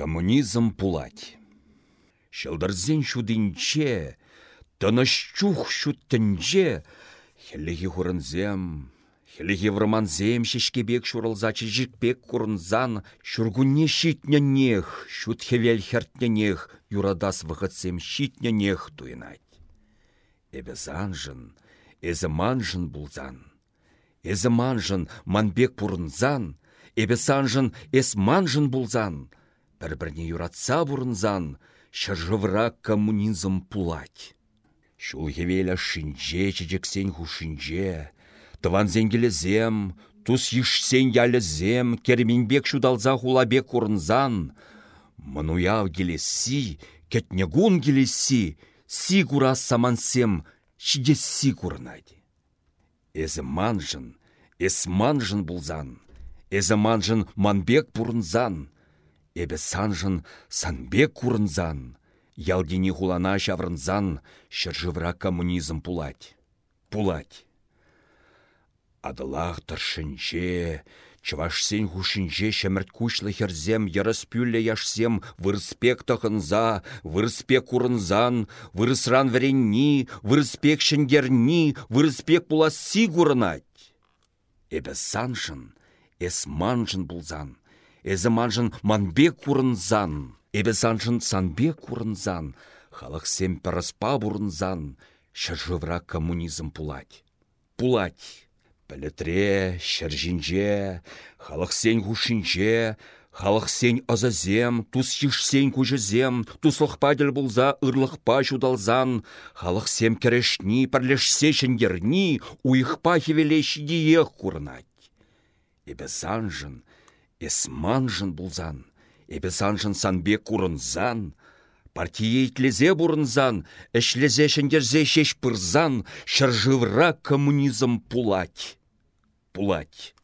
Коммунизм пулать. Шылдырзен шудинче, тыныщух шуттінче, хеллеги хурынзем, хеллеги врыманзем шешкебек шурылза чижікпек курынзан, шургунне щитненех, шут хевел хертненех, юрадас вғытсем щитненех туйнать. Эбе занжын, эзі манжын булзан. Эзі манжын манбек пурынзан, эбе санжын эс манжын булзан. Бір-бірне юратса бұрынзан, шыржывра коммунизм пулать. Шул хевеля шинже чечексен хушинже, тыван зем, тус ешсен зем, керминбек шудалза хулабек курнзан. Мануяв келесі, кетнегун келесі, си кура самансем, си курнайды. Эзі манжын, эс манжын булзан, эзі манжын манбек пурнзан, эбі санжын санбек курнзан. Ялдини хулана шаврынзан, шыржывра коммунизм пулать. Пулать. Адылах тыршынче, Чывашсен хушинче шәмірт кушлы херзем, ярыс яшсем, вырыспек тахынза, вырыспек курынзан, вырысран варенни, вырыспек шенгерни, вырыспек пула сигурнать. Эбе саншын, эс манжын булзан, эзі манжын манбек курынзан. Эбе саншын санбе курынзан, халық сем піріспа бұрынзан, шыржывра коммунизм пулать. Пулать. Пілітре, шыржинже, халық сен хушинже, халық сен азазем, тус ешсен күжізем, туслықпаділ бұлза ырлықпа жудалзан, халық сем керешні, пірлешсе шынгерні, уйықпа санжын, эсманжын бұлзан, Эбі санжын санбек курынзан, партиейтлезе бұрынзан, әшлезе шендерзе шеш пырзан, шыржывра коммунизм пулать. Пулать.